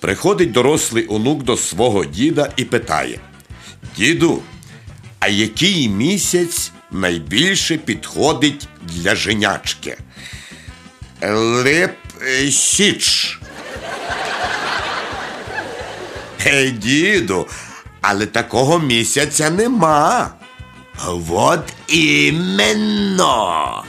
Приходить дорослий онук до свого діда і питає: Діду, а який місяць найбільше підходить для женячки? Лип е, січ. Е, діду, але такого місяця нема. От іменно.